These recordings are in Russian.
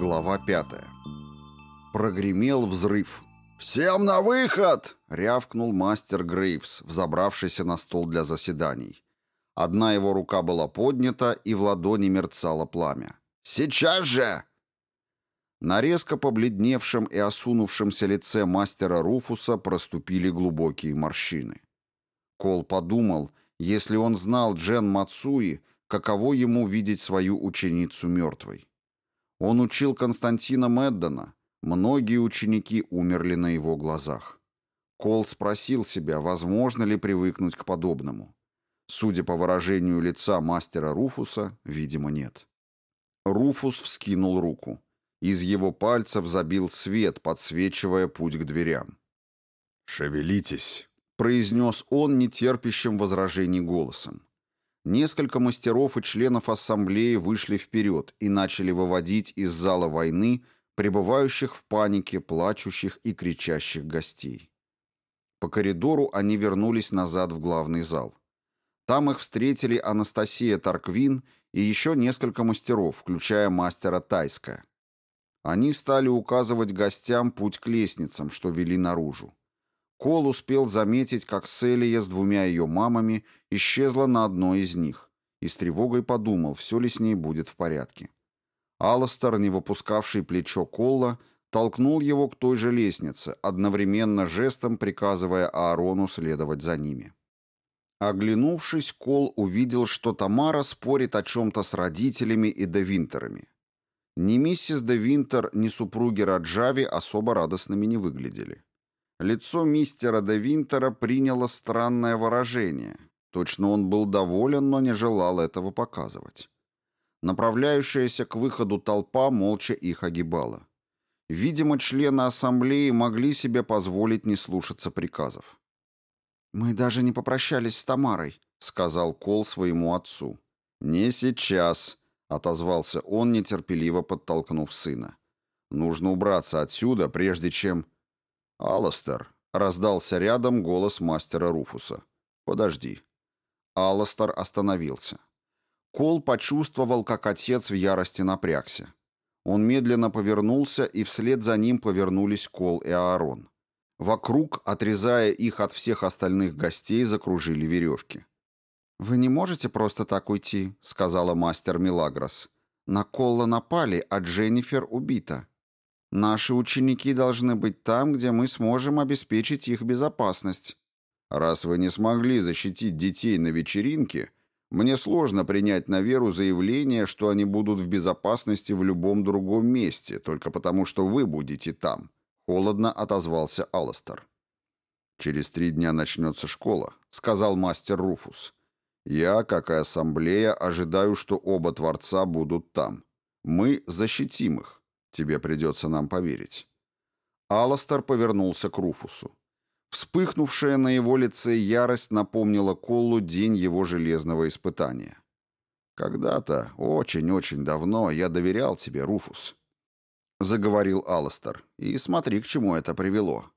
Глава 5. Прогремел взрыв. «Всем на выход!» — рявкнул мастер Грейвс, взобравшийся на стол для заседаний. Одна его рука была поднята, и в ладони мерцало пламя. «Сейчас же!» На резко побледневшем и осунувшемся лице мастера Руфуса проступили глубокие морщины. Кол подумал, если он знал Джен Мацуи, каково ему видеть свою ученицу мертвой. Он учил Константина Меддона, многие ученики умерли на его глазах. Кол спросил себя, возможно ли привыкнуть к подобному. Судя по выражению лица мастера Руфуса, видимо, нет. Руфус вскинул руку. Из его пальцев забил свет, подсвечивая путь к дверям. «Шевелитесь», — произнес он нетерпящим возражений голосом. Несколько мастеров и членов ассамблеи вышли вперед и начали выводить из зала войны пребывающих в панике, плачущих и кричащих гостей. По коридору они вернулись назад в главный зал. Там их встретили Анастасия Тарквин и еще несколько мастеров, включая мастера Тайска. Они стали указывать гостям путь к лестницам, что вели наружу. Кол успел заметить, как Селия с двумя ее мамами исчезла на одной из них, и с тревогой подумал, все ли с ней будет в порядке. Алластер, не выпускавший плечо Колла, толкнул его к той же лестнице, одновременно жестом приказывая Аарону следовать за ними. Оглянувшись, Кол увидел, что Тамара спорит о чем-то с родителями и Девинтерами. Ни миссис де Винтер, ни супруги Раджави особо радостными не выглядели. Лицо мистера де Винтера приняло странное выражение. Точно он был доволен, но не желал этого показывать. Направляющаяся к выходу толпа молча их огибала. Видимо, члены ассамблеи могли себе позволить не слушаться приказов. «Мы даже не попрощались с Тамарой», — сказал Кол своему отцу. «Не сейчас», — отозвался он, нетерпеливо подтолкнув сына. «Нужно убраться отсюда, прежде чем...» «Алластер», — раздался рядом голос мастера Руфуса. «Подожди». Алластер остановился. Кол почувствовал, как отец в ярости напрягся. Он медленно повернулся, и вслед за ним повернулись Кол и Аарон. Вокруг, отрезая их от всех остальных гостей, закружили веревки. «Вы не можете просто так уйти», — сказала мастер Милагрос. «На Колла напали, а Дженнифер убита. Наши ученики должны быть там, где мы сможем обеспечить их безопасность». «Раз вы не смогли защитить детей на вечеринке, мне сложно принять на веру заявление, что они будут в безопасности в любом другом месте, только потому что вы будете там», — холодно отозвался Алластер. «Через три дня начнется школа», — сказал мастер Руфус. Я, как и ассамблея, ожидаю, что оба Творца будут там. Мы защитим их. Тебе придется нам поверить». Аластер повернулся к Руфусу. Вспыхнувшая на его лице ярость напомнила Коллу день его железного испытания. «Когда-то, очень-очень давно, я доверял тебе, Руфус», — заговорил Аластер. «И смотри, к чему это привело».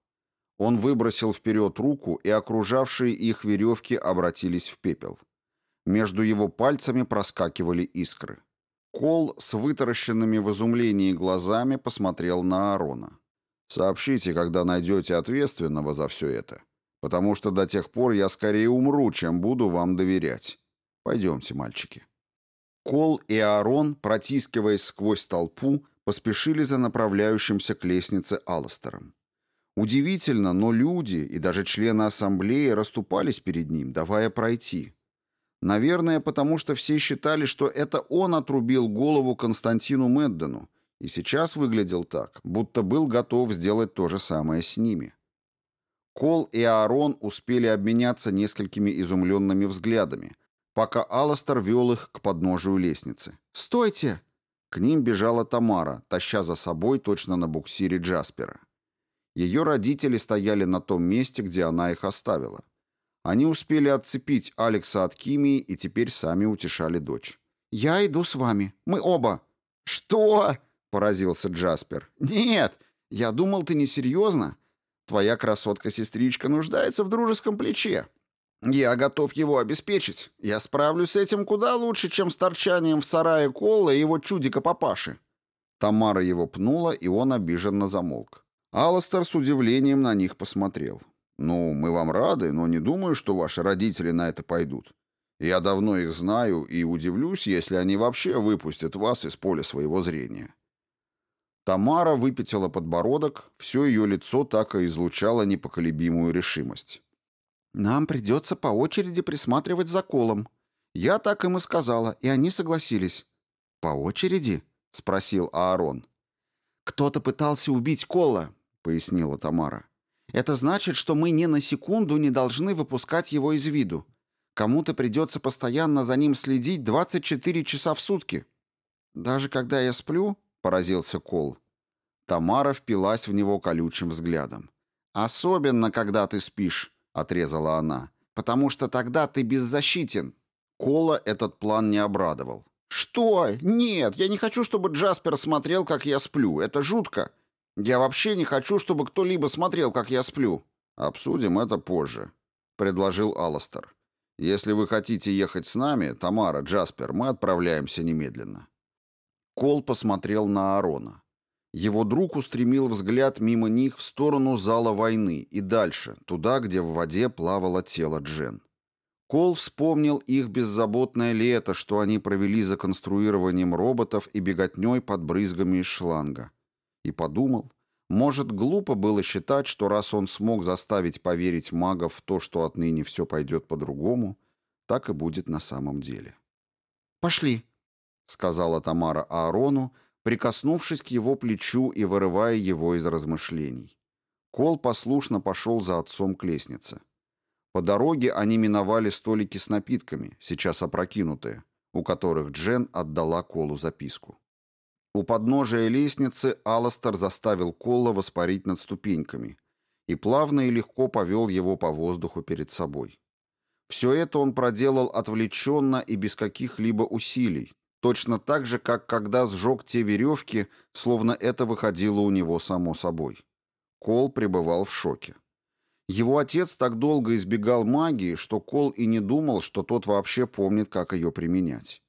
Он выбросил вперед руку, и окружавшие их веревки обратились в пепел. Между его пальцами проскакивали искры. Кол с вытаращенными в изумлении глазами посмотрел на Аарона. «Сообщите, когда найдете ответственного за все это, потому что до тех пор я скорее умру, чем буду вам доверять. Пойдемте, мальчики». Кол и Аарон, протискиваясь сквозь толпу, поспешили за направляющимся к лестнице Алластером. Удивительно, но люди и даже члены ассамблеи расступались перед ним, давая пройти. Наверное, потому что все считали, что это он отрубил голову Константину Меддену, и сейчас выглядел так, будто был готов сделать то же самое с ними. Кол и Аарон успели обменяться несколькими изумленными взглядами, пока Аластер вел их к подножию лестницы. «Стойте!» К ним бежала Тамара, таща за собой точно на буксире Джаспера. Ее родители стояли на том месте, где она их оставила. Они успели отцепить Алекса от Кимии и теперь сами утешали дочь. «Я иду с вами. Мы оба». «Что?» — поразился Джаспер. «Нет, я думал, ты несерьезно. Твоя красотка-сестричка нуждается в дружеском плече. Я готов его обеспечить. Я справлюсь с этим куда лучше, чем с торчанием в сарае Колла и его чудика-папаши». Тамара его пнула, и он обиженно замолк. Алластер с удивлением на них посмотрел. «Ну, мы вам рады, но не думаю, что ваши родители на это пойдут. Я давно их знаю и удивлюсь, если они вообще выпустят вас из поля своего зрения». Тамара выпятила подбородок, все ее лицо так и излучало непоколебимую решимость. «Нам придется по очереди присматривать за колом. Я так им и сказала, и они согласились». «По очереди?» — спросил Аарон. «Кто-то пытался убить Кола», — пояснила Тамара. «Это значит, что мы ни на секунду не должны выпускать его из виду. Кому-то придется постоянно за ним следить 24 часа в сутки». «Даже когда я сплю?» — поразился Кол. Тамара впилась в него колючим взглядом. «Особенно, когда ты спишь», — отрезала она, «потому что тогда ты беззащитен». Кола этот план не обрадовал. «Что? Нет, я не хочу, чтобы Джаспер смотрел, как я сплю. Это жутко. Я вообще не хочу, чтобы кто-либо смотрел, как я сплю». «Обсудим это позже», — предложил Алластер. «Если вы хотите ехать с нами, Тамара, Джаспер, мы отправляемся немедленно». Кол посмотрел на Арона. Его друг устремил взгляд мимо них в сторону зала войны и дальше, туда, где в воде плавало тело Джен. Кол вспомнил их беззаботное лето, что они провели за конструированием роботов и беготней под брызгами из шланга. И подумал, может, глупо было считать, что раз он смог заставить поверить магов в то, что отныне все пойдет по-другому, так и будет на самом деле. «Пошли», — сказала Тамара Аарону, прикоснувшись к его плечу и вырывая его из размышлений. Кол послушно пошел за отцом к лестнице. По дороге они миновали столики с напитками, сейчас опрокинутые, у которых Джен отдала Колу записку. У подножия лестницы Аластер заставил Колла воспарить над ступеньками и плавно и легко повел его по воздуху перед собой. Все это он проделал отвлеченно и без каких-либо усилий, точно так же, как когда сжег те веревки, словно это выходило у него само собой. Кол пребывал в шоке. Его отец так долго избегал магии, что Кол и не думал, что тот вообще помнит, как ее применять.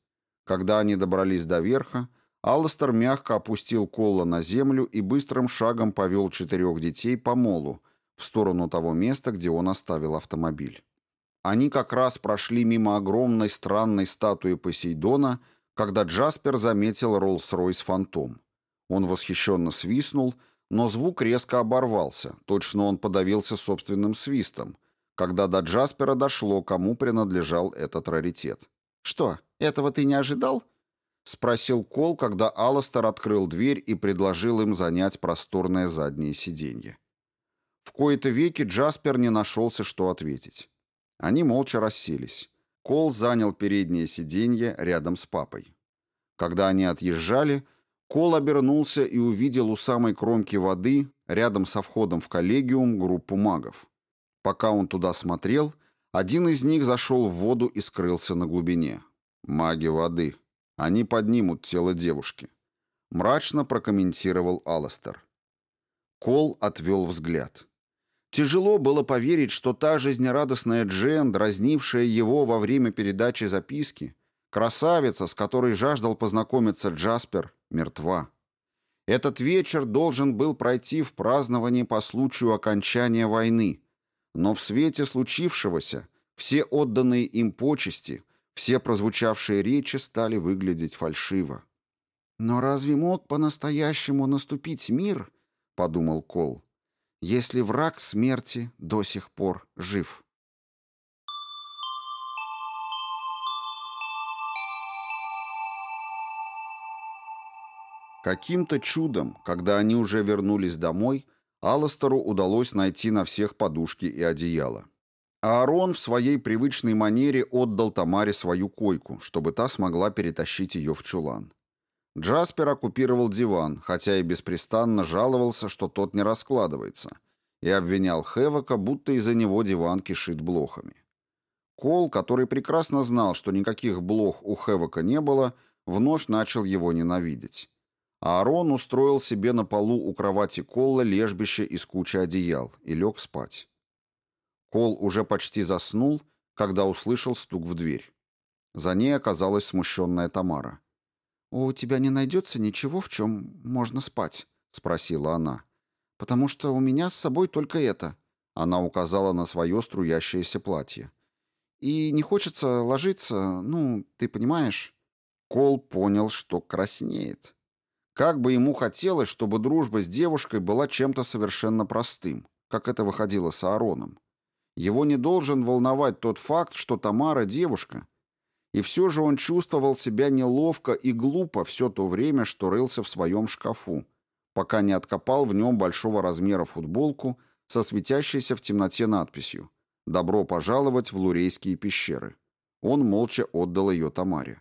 Когда они добрались до верха, Алластер мягко опустил Колла на землю и быстрым шагом повел четырех детей по молу в сторону того места, где он оставил автомобиль. Они как раз прошли мимо огромной странной статуи Посейдона, когда Джаспер заметил Роллс-Ройс Фантом. Он восхищенно свистнул — но звук резко оборвался, точно он подавился собственным свистом, когда до Джаспера дошло, кому принадлежал этот раритет. «Что, этого ты не ожидал?» — спросил Кол, когда Алластер открыл дверь и предложил им занять просторное заднее сиденье. В кои-то веки Джаспер не нашелся, что ответить. Они молча расселись. Кол занял переднее сиденье рядом с папой. Когда они отъезжали, Кол обернулся и увидел у самой кромки воды, рядом со входом в коллегиум, группу магов. Пока он туда смотрел, один из них зашел в воду и скрылся на глубине. «Маги воды. Они поднимут тело девушки», — мрачно прокомментировал Алластер. Кол отвел взгляд. Тяжело было поверить, что та жизнерадостная Джен, дразнившая его во время передачи записки, красавица, с которой жаждал познакомиться Джаспер, мертва. Этот вечер должен был пройти в праздновании по случаю окончания войны, но в свете случившегося все отданные им почести, все прозвучавшие речи стали выглядеть фальшиво. «Но разве мог по-настоящему наступить мир?» — подумал Кол, — «если враг смерти до сих пор жив». Каким-то чудом, когда они уже вернулись домой, Алластеру удалось найти на всех подушки и одеяло. Аарон в своей привычной манере отдал Тамаре свою койку, чтобы та смогла перетащить ее в чулан. Джаспер оккупировал диван, хотя и беспрестанно жаловался, что тот не раскладывается, и обвинял Хевока, будто из-за него диван кишит блохами. Кол, который прекрасно знал, что никаких блох у Хевока не было, вновь начал его ненавидеть. Аарон устроил себе на полу у кровати Колла лежбище из кучи одеял и лег спать. Кол уже почти заснул, когда услышал стук в дверь. За ней оказалась смущенная Тамара. «У тебя не найдется ничего, в чем можно спать?» — спросила она. «Потому что у меня с собой только это». Она указала на свое струящееся платье. «И не хочется ложиться, ну, ты понимаешь?» Кол понял, что краснеет. Как бы ему хотелось, чтобы дружба с девушкой была чем-то совершенно простым, как это выходило с Аароном. Его не должен волновать тот факт, что Тамара девушка. И все же он чувствовал себя неловко и глупо все то время, что рылся в своем шкафу, пока не откопал в нем большого размера футболку со светящейся в темноте надписью «Добро пожаловать в Лурейские пещеры». Он молча отдал ее Тамаре.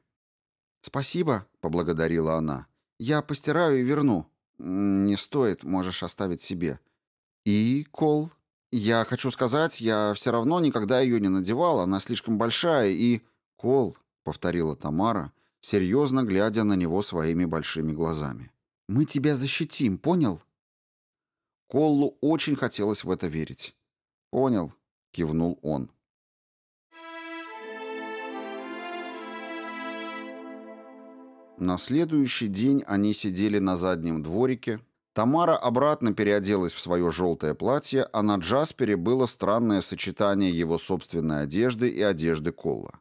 «Спасибо», — поблагодарила она. «Я постираю и верну». «Не стоит, можешь оставить себе». «И, Кол?» «Я хочу сказать, я все равно никогда ее не надевала, она слишком большая и...» «Кол», — повторила Тамара, серьезно глядя на него своими большими глазами. «Мы тебя защитим, понял?» Коллу очень хотелось в это верить. «Понял», — кивнул он. На следующий день они сидели на заднем дворике. Тамара обратно переоделась в свое желтое платье, а на Джаспере было странное сочетание его собственной одежды и одежды Колла.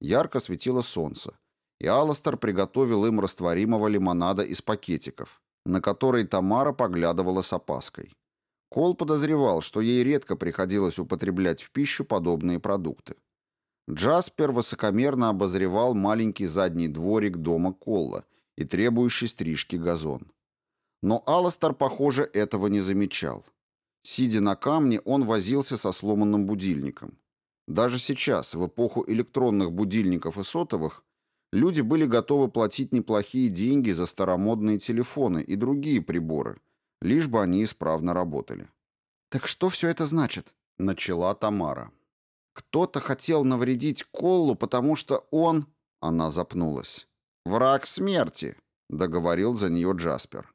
Ярко светило солнце, и Алластер приготовил им растворимого лимонада из пакетиков, на который Тамара поглядывала с опаской. Кол подозревал, что ей редко приходилось употреблять в пищу подобные продукты. Джаспер высокомерно обозревал маленький задний дворик дома Колла и требующий стрижки газон. Но Аластер, похоже, этого не замечал. Сидя на камне, он возился со сломанным будильником. Даже сейчас, в эпоху электронных будильников и сотовых, люди были готовы платить неплохие деньги за старомодные телефоны и другие приборы, лишь бы они исправно работали. «Так что все это значит?» — начала Тамара. Кто-то хотел навредить Коллу, потому что он... Она запнулась. «Враг смерти», — договорил за нее Джаспер.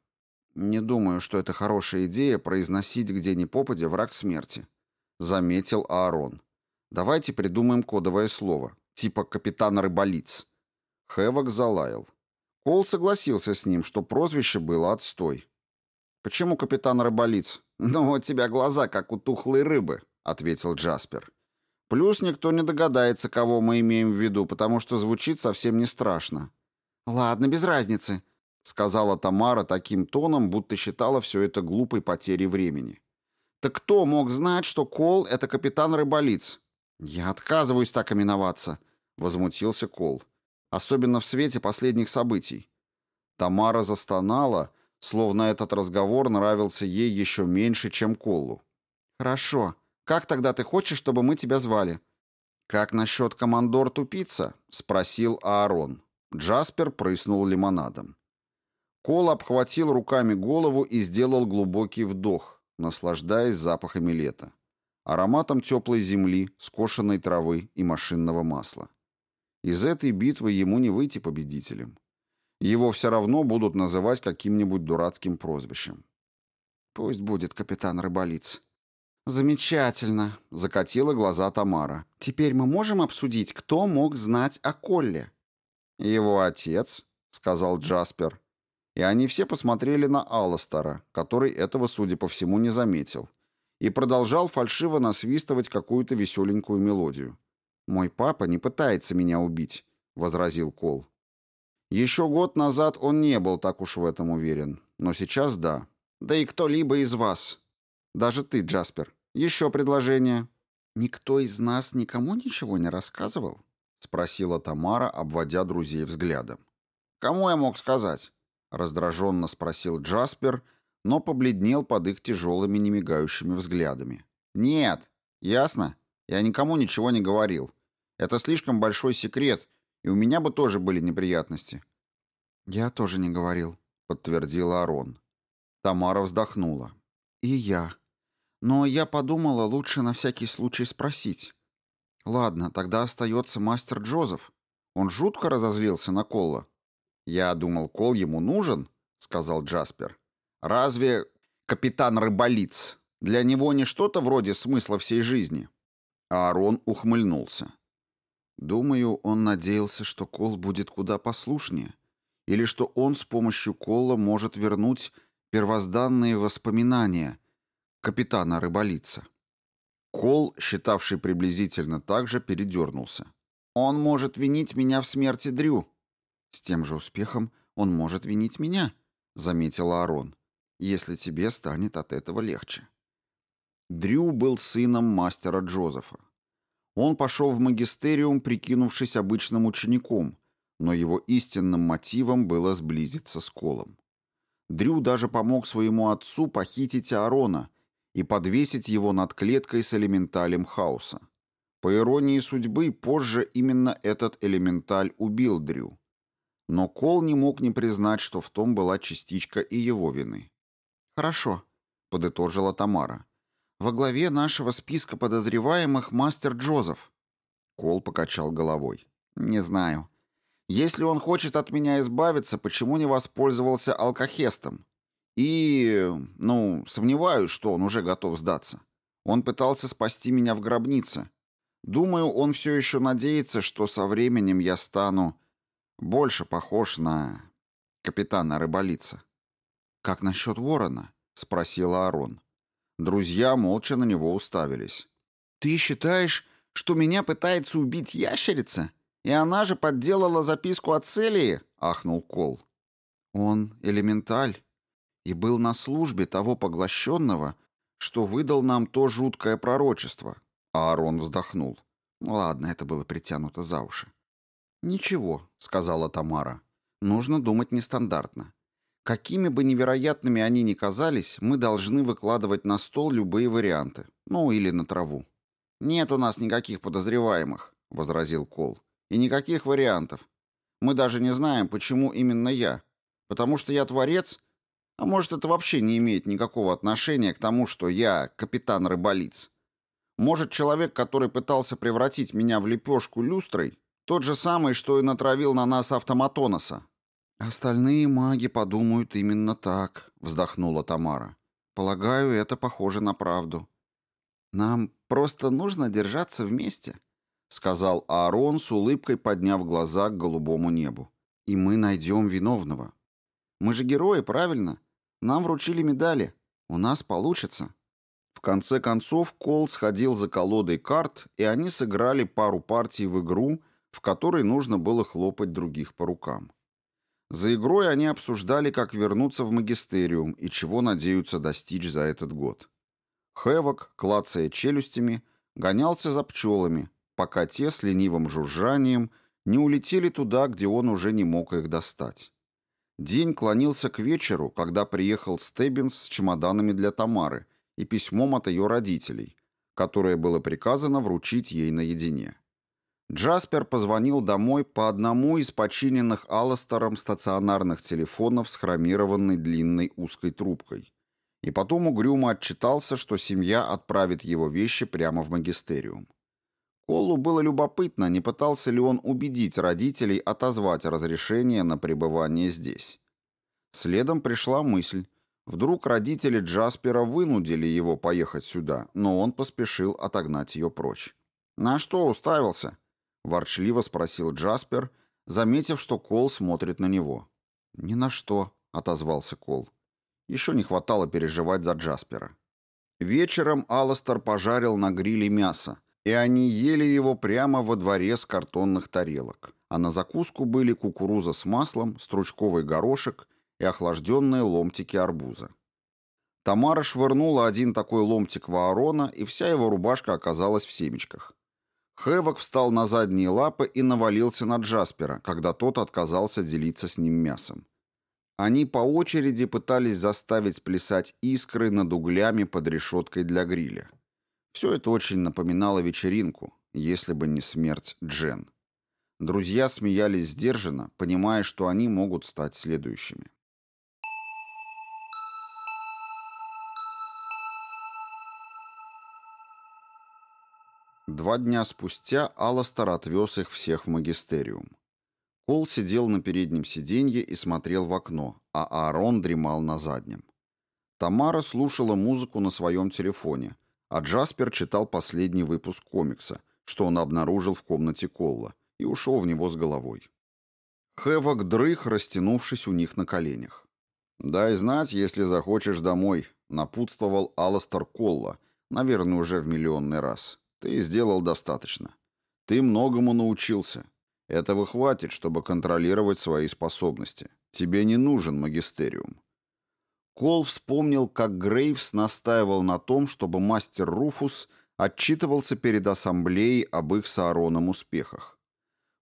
«Не думаю, что это хорошая идея произносить где ни попадя враг смерти», — заметил Аарон. «Давайте придумаем кодовое слово, типа «капитан Рыболиц». Хэвок залаял. Кол согласился с ним, что прозвище было отстой. «Почему капитан Рыболиц?» «Ну, у тебя глаза, как у тухлой рыбы», — ответил Джаспер. Плюс никто не догадается, кого мы имеем в виду, потому что звучит совсем не страшно. «Ладно, без разницы», — сказала Тамара таким тоном, будто считала все это глупой потерей времени. «Так кто мог знать, что Кол — это капитан Рыболиц?» «Я отказываюсь так именоваться», — возмутился Кол. «Особенно в свете последних событий». Тамара застонала, словно этот разговор нравился ей еще меньше, чем Колу. «Хорошо», как тогда ты хочешь, чтобы мы тебя звали?» «Как насчет командор Тупица?» — спросил Аарон. Джаспер прыснул лимонадом. Кол обхватил руками голову и сделал глубокий вдох, наслаждаясь запахами лета, ароматом теплой земли, скошенной травы и машинного масла. Из этой битвы ему не выйти победителем. Его все равно будут называть каким-нибудь дурацким прозвищем. «Пусть будет капитан Рыболиц», «Замечательно», — закатила глаза Тамара. «Теперь мы можем обсудить, кто мог знать о Колле?» «Его отец», — сказал Джаспер. И они все посмотрели на Алластера, который этого, судя по всему, не заметил, и продолжал фальшиво насвистывать какую-то веселенькую мелодию. «Мой папа не пытается меня убить», — возразил Кол. Еще год назад он не был так уж в этом уверен, но сейчас да. Да и кто-либо из вас. Даже ты, Джаспер. Еще предложение. Никто из нас никому ничего не рассказывал? Спросила Тамара, обводя друзей взглядом. Кому я мог сказать? Раздраженно спросил Джаспер, но побледнел под их тяжелыми немигающими взглядами. Нет, ясно? Я никому ничего не говорил. Это слишком большой секрет, и у меня бы тоже были неприятности. Я тоже не говорил, подтвердил Арон. Тамара вздохнула. И я. Но я подумала, лучше на всякий случай спросить. Ладно, тогда остается мастер Джозеф. Он жутко разозлился на Колла. Я думал, Кол ему нужен, сказал Джаспер. Разве капитан Рыболиц для него не что-то вроде смысла всей жизни? Аарон ухмыльнулся. Думаю, он надеялся, что Кол будет куда послушнее Или что он с помощью Колла может вернуть первозданные воспоминания капитана Рыболица. Кол, считавший приблизительно так же, передернулся. «Он может винить меня в смерти Дрю». «С тем же успехом он может винить меня», — заметила Арон, «если тебе станет от этого легче». Дрю был сыном мастера Джозефа. Он пошел в магистериум, прикинувшись обычным учеником, но его истинным мотивом было сблизиться с Колом. Дрю даже помог своему отцу похитить Аарона и подвесить его над клеткой с элементалем хаоса. По иронии судьбы, позже именно этот элементаль убил Дрю. Но Кол не мог не признать, что в том была частичка и его вины. «Хорошо», — подытожила Тамара. «Во главе нашего списка подозреваемых мастер Джозеф». Кол покачал головой. «Не знаю. Если он хочет от меня избавиться, почему не воспользовался алкохестом? И, ну, сомневаюсь, что он уже готов сдаться. Он пытался спасти меня в гробнице. Думаю, он все еще надеется, что со временем я стану больше похож на капитана Рыболица. «Как насчет ворона?» — спросила Арон. Друзья молча на него уставились. «Ты считаешь, что меня пытается убить ящерица? И она же подделала записку от Селии?» — ахнул Кол. «Он элементаль и был на службе того поглощенного, что выдал нам то жуткое пророчество». А Аарон вздохнул. Ладно, это было притянуто за уши. «Ничего», — сказала Тамара. «Нужно думать нестандартно. Какими бы невероятными они ни казались, мы должны выкладывать на стол любые варианты. Ну, или на траву». «Нет у нас никаких подозреваемых», — возразил Кол. «И никаких вариантов. Мы даже не знаем, почему именно я. Потому что я творец? А может, это вообще не имеет никакого отношения к тому, что я капитан-рыболиц? Может, человек, который пытался превратить меня в лепешку люстрой, тот же самый, что и натравил на нас автоматоноса. «Остальные маги подумают именно так», — вздохнула Тамара. «Полагаю, это похоже на правду». «Нам просто нужно держаться вместе», — сказал Аарон с улыбкой, подняв глаза к голубому небу. «И мы найдем виновного. Мы же герои, правильно? Нам вручили медали. У нас получится». В конце концов Кол сходил за колодой карт, и они сыграли пару партий в игру, в которой нужно было хлопать других по рукам. За игрой они обсуждали, как вернуться в магистериум и чего надеются достичь за этот год. Хэвок, клацая челюстями, гонялся за пчелами, пока те с ленивым жужжанием не улетели туда, где он уже не мог их достать. День клонился к вечеру, когда приехал Стеббинс с чемоданами для Тамары – и письмом от ее родителей, которое было приказано вручить ей наедине. Джаспер позвонил домой по одному из починенных Алластером стационарных телефонов с хромированной длинной узкой трубкой. И потом угрюмо отчитался, что семья отправит его вещи прямо в магистериум. Колу было любопытно, не пытался ли он убедить родителей отозвать разрешение на пребывание здесь. Следом пришла мысль, Вдруг родители Джаспера вынудили его поехать сюда, но он поспешил отогнать ее прочь. «На что уставился?» – ворчливо спросил Джаспер, заметив, что Кол смотрит на него. «Ни на что», – отозвался Кол. Еще не хватало переживать за Джаспера. Вечером Алластер пожарил на гриле мясо, и они ели его прямо во дворе с картонных тарелок. А на закуску были кукуруза с маслом, стручковый горошек – и охлажденные ломтики арбуза. Тамара швырнула один такой ломтик в Аарона, и вся его рубашка оказалась в семечках. Хэвок встал на задние лапы и навалился на Джаспера, когда тот отказался делиться с ним мясом. Они по очереди пытались заставить плясать искры над углями под решеткой для гриля. Все это очень напоминало вечеринку, если бы не смерть Джен. Друзья смеялись сдержанно, понимая, что они могут стать следующими. Два дня спустя Алластер отвез их всех в магистериум. Кол сидел на переднем сиденье и смотрел в окно, а Аарон дремал на заднем. Тамара слушала музыку на своем телефоне, а Джаспер читал последний выпуск комикса, что он обнаружил в комнате Колла, и ушел в него с головой. Хэвок дрых, растянувшись у них на коленях. «Дай знать, если захочешь домой», — напутствовал Аластер Колла, наверное, уже в миллионный раз. «Ты сделал достаточно. Ты многому научился. Этого хватит, чтобы контролировать свои способности. Тебе не нужен магистериум». Кол вспомнил, как Грейвс настаивал на том, чтобы мастер Руфус отчитывался перед ассамблеей об их с Аароном успехах.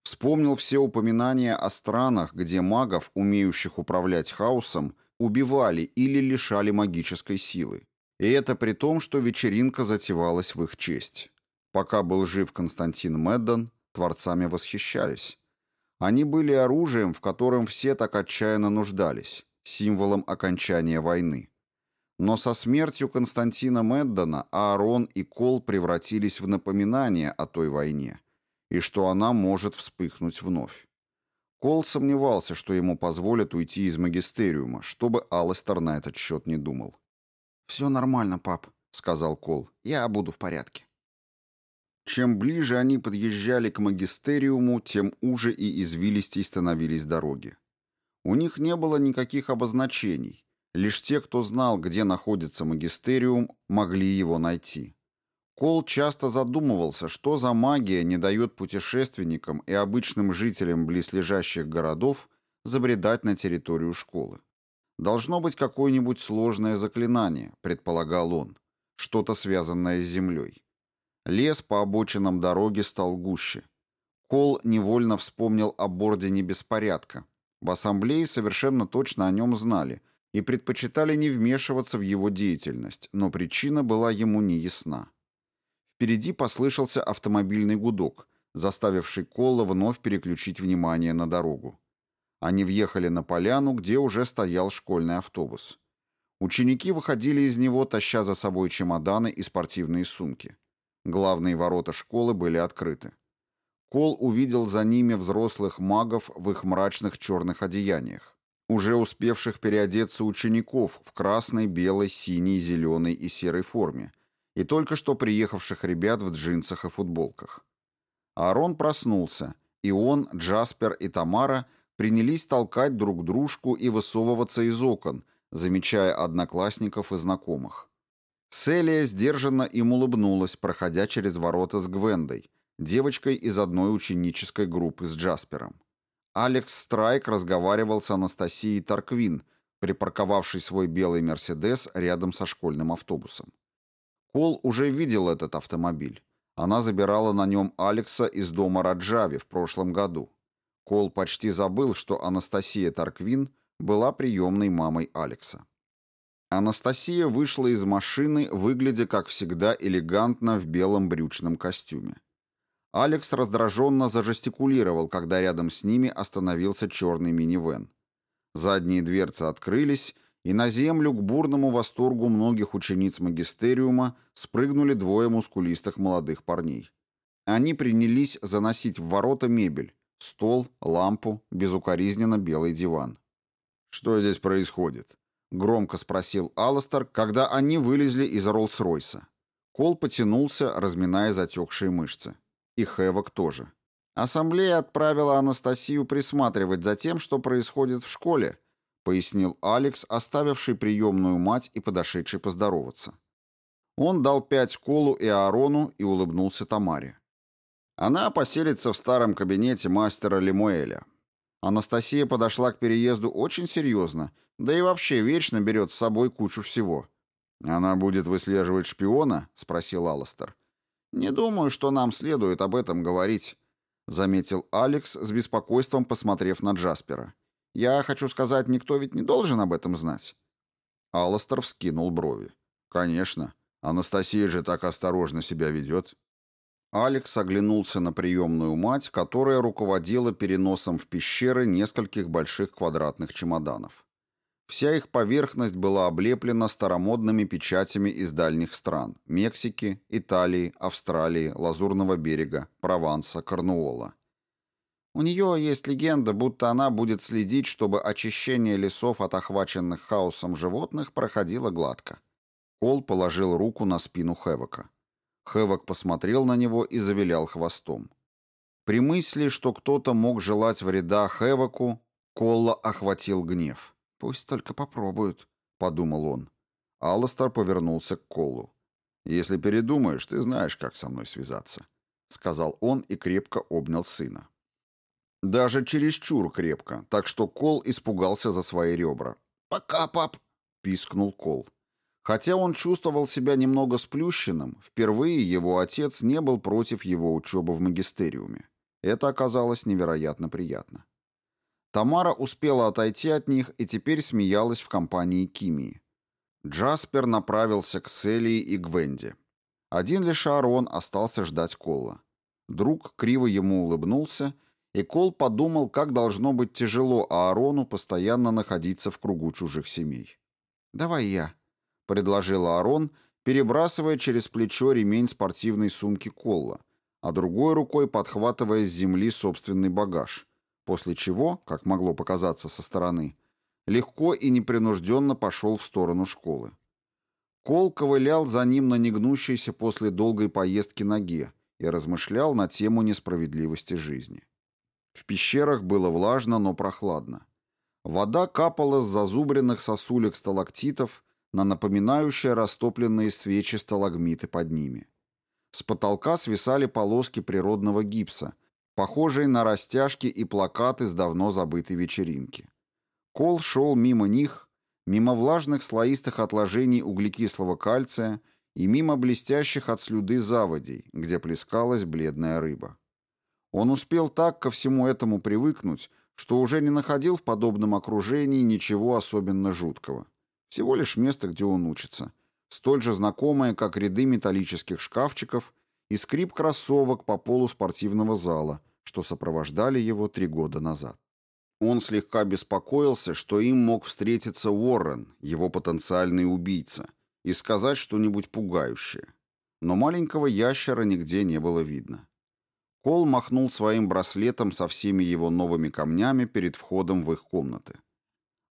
Вспомнил все упоминания о странах, где магов, умеющих управлять хаосом, убивали или лишали магической силы. И это при том, что вечеринка затевалась в их честь. Пока был жив Константин Меддон, творцами восхищались. Они были оружием, в котором все так отчаянно нуждались, символом окончания войны. Но со смертью Константина Меддона Аарон и Кол превратились в напоминание о той войне – и что она может вспыхнуть вновь. Кол сомневался, что ему позволят уйти из магистериума, чтобы Алластер на этот счет не думал. «Все нормально, пап», — сказал Кол. «Я буду в порядке». Чем ближе они подъезжали к магистериуму, тем уже и извилистей становились дороги. У них не было никаких обозначений. Лишь те, кто знал, где находится магистериум, могли его найти. Кол часто задумывался, что за магия не дает путешественникам и обычным жителям близлежащих городов забредать на территорию школы. Должно быть какое-нибудь сложное заклинание, предполагал он, что-то связанное с землей. Лес по обочинам дороги стал гуще. Кол невольно вспомнил об Ордене Беспорядка. В ассамблее совершенно точно о нем знали и предпочитали не вмешиваться в его деятельность, но причина была ему неясна. Впереди послышался автомобильный гудок, заставивший Колла вновь переключить внимание на дорогу. Они въехали на поляну, где уже стоял школьный автобус. Ученики выходили из него, таща за собой чемоданы и спортивные сумки. Главные ворота школы были открыты. Кол увидел за ними взрослых магов в их мрачных черных одеяниях, уже успевших переодеться учеников в красной, белой, синей, зеленой и серой форме, и только что приехавших ребят в джинсах и футболках. Аарон проснулся, и он, Джаспер и Тамара принялись толкать друг дружку и высовываться из окон, замечая одноклассников и знакомых. Селия сдержанно им улыбнулась, проходя через ворота с Гвендой, девочкой из одной ученической группы с Джаспером. Алекс Страйк разговаривал с Анастасией Тарквин, припарковавшей свой белый «Мерседес» рядом со школьным автобусом. Кол уже видел этот автомобиль. Она забирала на нем Алекса из дома Раджави в прошлом году. Кол почти забыл, что Анастасия Тарквин была приемной мамой Алекса. Анастасия вышла из машины, выглядя, как всегда, элегантно в белом брючном костюме. Алекс раздраженно зажестикулировал, когда рядом с ними остановился черный минивэн. Задние дверцы открылись, и на землю к бурному восторгу многих учениц магистериума спрыгнули двое мускулистых молодых парней. Они принялись заносить в ворота мебель, стол, лампу, безукоризненно белый диван. «Что здесь происходит?» — громко спросил Алластер, когда они вылезли из Роллс-Ройса. Кол потянулся, разминая затекшие мышцы. И Хэвок тоже. Ассамблея отправила Анастасию присматривать за тем, что происходит в школе, пояснил Алекс, оставивший приемную мать и подошедший поздороваться. Он дал пять Колу и Аарону и улыбнулся Тамаре. Она поселится в старом кабинете мастера Лемуэля. Анастасия подошла к переезду очень серьезно, да и вообще вечно берет с собой кучу всего. «Она будет выслеживать шпиона?» — спросил Алластер. «Не думаю, что нам следует об этом говорить», — заметил Алекс с беспокойством, посмотрев на Джаспера. Я хочу сказать, никто ведь не должен об этом знать. Алластер вскинул брови. Конечно. Анастасия же так осторожно себя ведет. Алекс оглянулся на приемную мать, которая руководила переносом в пещеры нескольких больших квадратных чемоданов. Вся их поверхность была облеплена старомодными печатями из дальних стран – Мексики, Италии, Австралии, Лазурного берега, Прованса, Корнуола. У нее есть легенда, будто она будет следить, чтобы очищение лесов от охваченных хаосом животных проходило гладко. Кол положил руку на спину Хэвока. Хэвок посмотрел на него и завилял хвостом. При мысли, что кто-то мог желать вреда Хеваку, Колла охватил гнев. «Пусть только попробуют», — подумал он. Алластер повернулся к Колу. «Если передумаешь, ты знаешь, как со мной связаться», — сказал он и крепко обнял сына. Даже чересчур крепко, так что Кол испугался за свои ребра. «Пока, пап», — пискнул Кол. Хотя он чувствовал себя немного сплющенным, впервые его отец не был против его учебы в магистериуме. Это оказалось невероятно приятно. Тамара успела отойти от них и теперь смеялась в компании Кимии. Джаспер направился к Селии и Гвенде. Один лишь Аарон остался ждать Колла. Друг криво ему улыбнулся, и Кол подумал, как должно быть тяжело Аарону постоянно находиться в кругу чужих семей. «Давай я», — предложил Аарон, перебрасывая через плечо ремень спортивной сумки Колла, а другой рукой подхватывая с земли собственный багаж, после чего, как могло показаться со стороны, легко и непринужденно пошел в сторону школы. Кол ковылял за ним на негнущейся после долгой поездки ноге и размышлял на тему несправедливости жизни. В пещерах было влажно, но прохладно. Вода капала с зазубренных сосулек сталактитов на напоминающие растопленные свечи сталагмиты под ними. С потолка свисали полоски природного гипса, похожие на растяжки и плакаты с давно забытой вечеринки. Кол шел мимо них, мимо влажных слоистых отложений углекислого кальция и мимо блестящих от слюды заводей, где плескалась бледная рыба. Он успел так ко всему этому привыкнуть, что уже не находил в подобном окружении ничего особенно жуткого. Всего лишь место, где он учится. Столь же знакомое, как ряды металлических шкафчиков и скрип кроссовок по полу спортивного зала, что сопровождали его три года назад. Он слегка беспокоился, что им мог встретиться Уоррен, его потенциальный убийца, и сказать что-нибудь пугающее. Но маленького ящера нигде не было видно. Кол махнул своим браслетом со всеми его новыми камнями перед входом в их комнаты.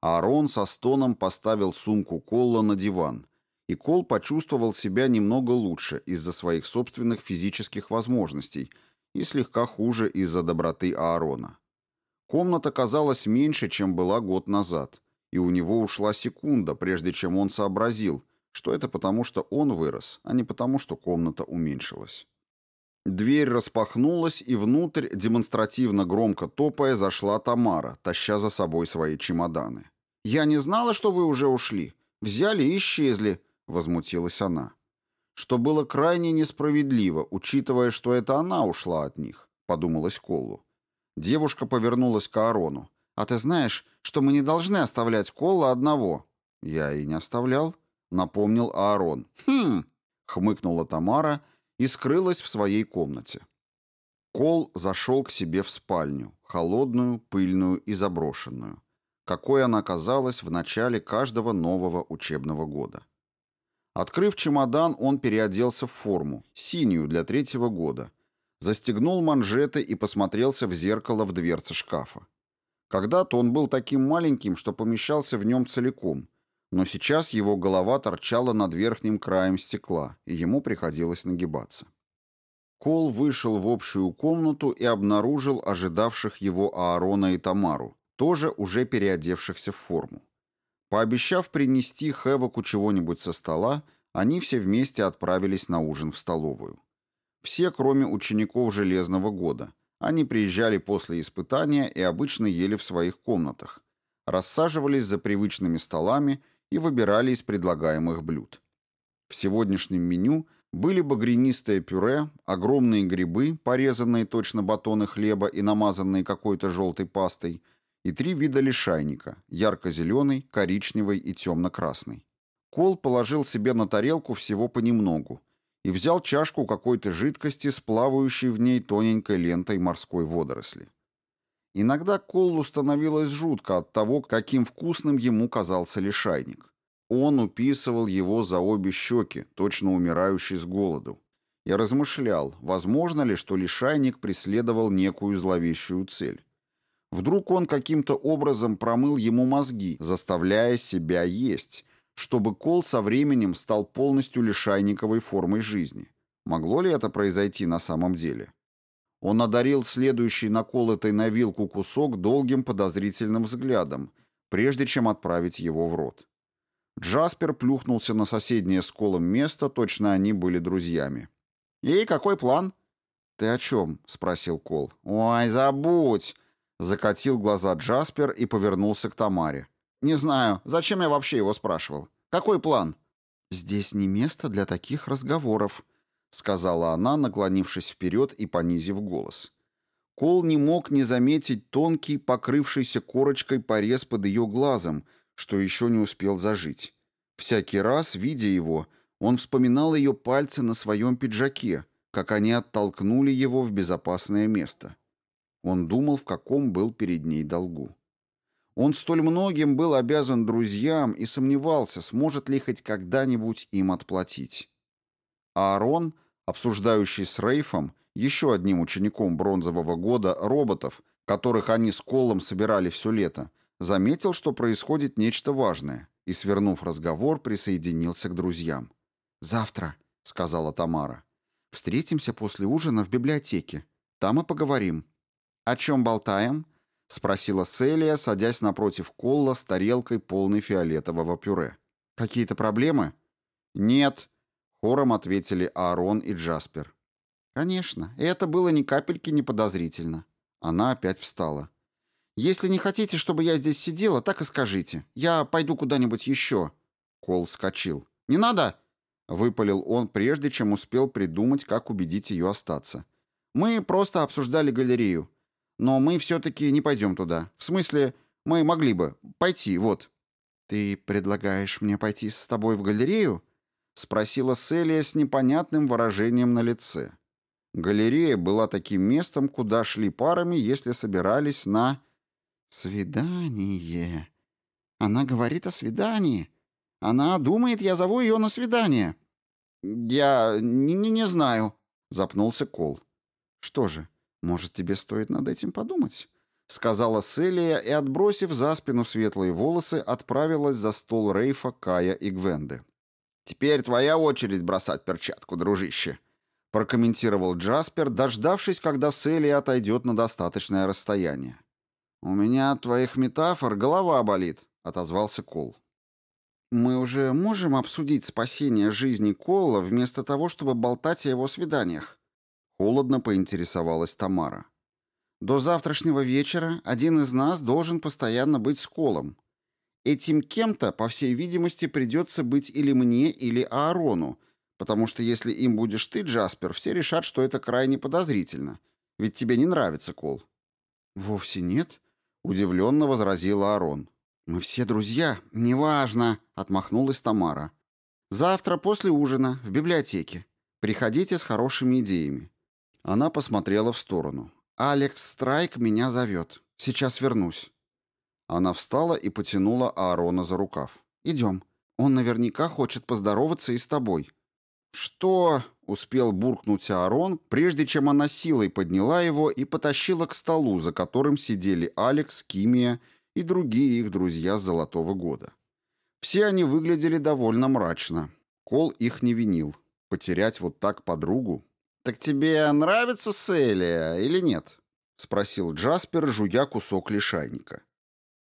Аарон со стоном поставил сумку Колла на диван, и Кол почувствовал себя немного лучше из-за своих собственных физических возможностей и слегка хуже из-за доброты Аарона. Комната казалась меньше, чем была год назад, и у него ушла секунда, прежде чем он сообразил, что это потому, что он вырос, а не потому, что комната уменьшилась. Дверь распахнулась, и внутрь, демонстративно громко топая, зашла Тамара, таща за собой свои чемоданы. «Я не знала, что вы уже ушли. Взяли и исчезли», — возмутилась она. Что было крайне несправедливо, учитывая, что это она ушла от них, — подумалась Колу. Девушка повернулась к Аарону. «А ты знаешь, что мы не должны оставлять Колла одного?» «Я и не оставлял», — напомнил Аарон. «Хм!» — хмыкнула Тамара и скрылась в своей комнате. Кол зашел к себе в спальню, холодную, пыльную и заброшенную какой она казалась в начале каждого нового учебного года. Открыв чемодан, он переоделся в форму, синюю для третьего года, застегнул манжеты и посмотрелся в зеркало в дверце шкафа. Когда-то он был таким маленьким, что помещался в нем целиком, но сейчас его голова торчала над верхним краем стекла, и ему приходилось нагибаться. Кол вышел в общую комнату и обнаружил ожидавших его Аарона и Тамару, тоже уже переодевшихся в форму. Пообещав принести Хэвоку чего-нибудь со стола, они все вместе отправились на ужин в столовую. Все, кроме учеников Железного года. Они приезжали после испытания и обычно ели в своих комнатах, рассаживались за привычными столами и выбирали из предлагаемых блюд. В сегодняшнем меню были багрянистое пюре, огромные грибы, порезанные точно батоны хлеба и намазанные какой-то желтой пастой – и три вида лишайника – ярко-зеленый, коричневый и темно-красный. Кол положил себе на тарелку всего понемногу и взял чашку какой-то жидкости с плавающей в ней тоненькой лентой морской водоросли. Иногда Колу становилось жутко от того, каким вкусным ему казался лишайник. Он уписывал его за обе щеки, точно умирающий с голоду. Я размышлял, возможно ли, что лишайник преследовал некую зловещую цель. Вдруг он каким-то образом промыл ему мозги, заставляя себя есть, чтобы кол со временем стал полностью лишайниковой формой жизни. Могло ли это произойти на самом деле? Он одарил следующий наколотый на вилку кусок долгим подозрительным взглядом, прежде чем отправить его в рот. Джаспер плюхнулся на соседнее с Колом место, точно они были друзьями. «И какой план?» «Ты о чем?» — спросил Кол. «Ой, забудь!» — закатил глаза Джаспер и повернулся к Тамаре. «Не знаю, зачем я вообще его спрашивал? Какой план?» «Здесь не место для таких разговоров», — сказала она, наклонившись вперед и понизив голос. Кол не мог не заметить тонкий, покрывшийся корочкой порез под ее глазом, что еще не успел зажить. Всякий раз, видя его, он вспоминал ее пальцы на своем пиджаке, как они оттолкнули его в безопасное место. Он думал, в каком был перед ней долгу. Он столь многим был обязан друзьям и сомневался, сможет ли хоть когда-нибудь им отплатить. Аарон, обсуждающий с Рейфом, еще одним учеником бронзового года, роботов, которых они с Колом собирали все лето, заметил, что происходит нечто важное, и, свернув разговор, присоединился к друзьям. «Завтра», — сказала Тамара, — «встретимся после ужина в библиотеке. Там и поговорим». «О чем болтаем?» — спросила Селия, садясь напротив Колла с тарелкой, полной фиолетового пюре. «Какие-то проблемы?» «Нет», — хором ответили Аарон и Джаспер. «Конечно, это было ни капельки не подозрительно». Она опять встала. «Если не хотите, чтобы я здесь сидела, так и скажите. Я пойду куда-нибудь еще». Кол вскочил. «Не надо!» — выпалил он, прежде чем успел придумать, как убедить ее остаться. «Мы просто обсуждали галерею. Но мы все-таки не пойдем туда. В смысле, мы могли бы пойти, вот». «Ты предлагаешь мне пойти с тобой в галерею?» — спросила Селия с непонятным выражением на лице. Галерея была таким местом, куда шли парами, если собирались на... «Свидание. Она говорит о свидании. Она думает, я зову ее на свидание». «Я не, не, не знаю», — запнулся Кол. «Что же, может, тебе стоит над этим подумать?» — сказала Селия и, отбросив за спину светлые волосы, отправилась за стол Рейфа, Кая и Гвенды. «Теперь твоя очередь бросать перчатку, дружище», — прокомментировал Джаспер, дождавшись, когда Селия отойдет на достаточное расстояние. «У меня от твоих метафор голова болит», — отозвался Кол. «Мы уже можем обсудить спасение жизни Колла вместо того, чтобы болтать о его свиданиях?» Холодно поинтересовалась Тамара. «До завтрашнего вечера один из нас должен постоянно быть с Колом. Этим кем-то, по всей видимости, придется быть или мне, или Аарону, потому что если им будешь ты, Джаспер, все решат, что это крайне подозрительно. Ведь тебе не нравится Кол». «Вовсе нет», — удивленно возразил Аарон. «Мы все друзья. Неважно», — отмахнулась Тамара. «Завтра после ужина в библиотеке. Приходите с хорошими идеями. Она посмотрела в сторону. «Алекс Страйк меня зовет. Сейчас вернусь». Она встала и потянула Аарона за рукав. «Идем. Он наверняка хочет поздороваться и с тобой». «Что?» — успел буркнуть Аарон, прежде чем она силой подняла его и потащила к столу, за которым сидели Алекс, Кимия и другие их друзья с Золотого года. Все они выглядели довольно мрачно. Кол их не винил. Потерять вот так подругу «Так тебе нравится Селия или нет?» — спросил Джаспер, жуя кусок лишайника.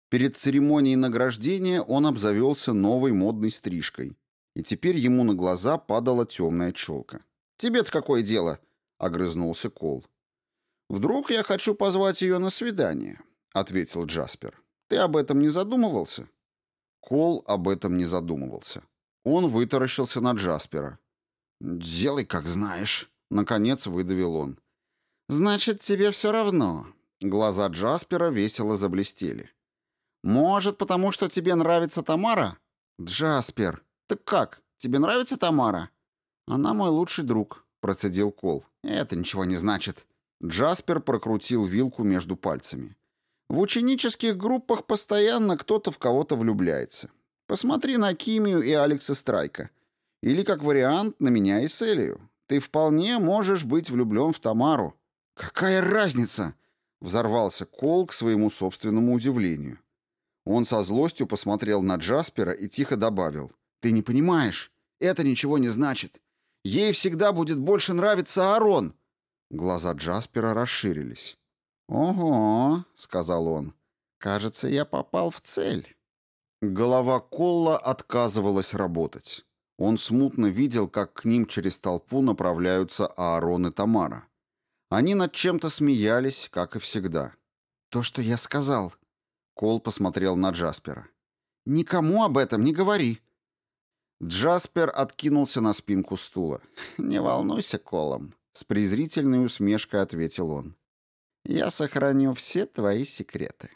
Перед церемонией награждения он обзавелся новой модной стрижкой, и теперь ему на глаза падала темная челка. «Тебе-то какое дело?» — огрызнулся Кол. «Вдруг я хочу позвать ее на свидание?» — ответил Джаспер. «Ты об этом не задумывался?» Кол об этом не задумывался. Он вытаращился на Джаспера. «Делай, как знаешь». Наконец выдавил он. «Значит, тебе все равно». Глаза Джаспера весело заблестели. «Может, потому что тебе нравится Тамара?» «Джаспер, так как, тебе нравится Тамара?» «Она мой лучший друг», — процедил Кол. «Это ничего не значит». Джаспер прокрутил вилку между пальцами. «В ученических группах постоянно кто-то в кого-то влюбляется. Посмотри на Кимию и Алекса Страйка. Или, как вариант, на меня и Селию. Ты вполне можешь быть влюблен в Тамару». «Какая разница?» — взорвался Кол к своему собственному удивлению. Он со злостью посмотрел на Джаспера и тихо добавил. «Ты не понимаешь. Это ничего не значит. Ей всегда будет больше нравиться Аарон». Глаза Джаспера расширились. «Ого», — сказал он, — «кажется, я попал в цель». Голова Колла отказывалась работать. Он смутно видел, как к ним через толпу направляются Аарон и Тамара. Они над чем-то смеялись, как и всегда. «То, что я сказал», — Кол посмотрел на Джаспера. «Никому об этом не говори». Джаспер откинулся на спинку стула. «Не волнуйся, Колом», — с презрительной усмешкой ответил он. «Я сохраню все твои секреты».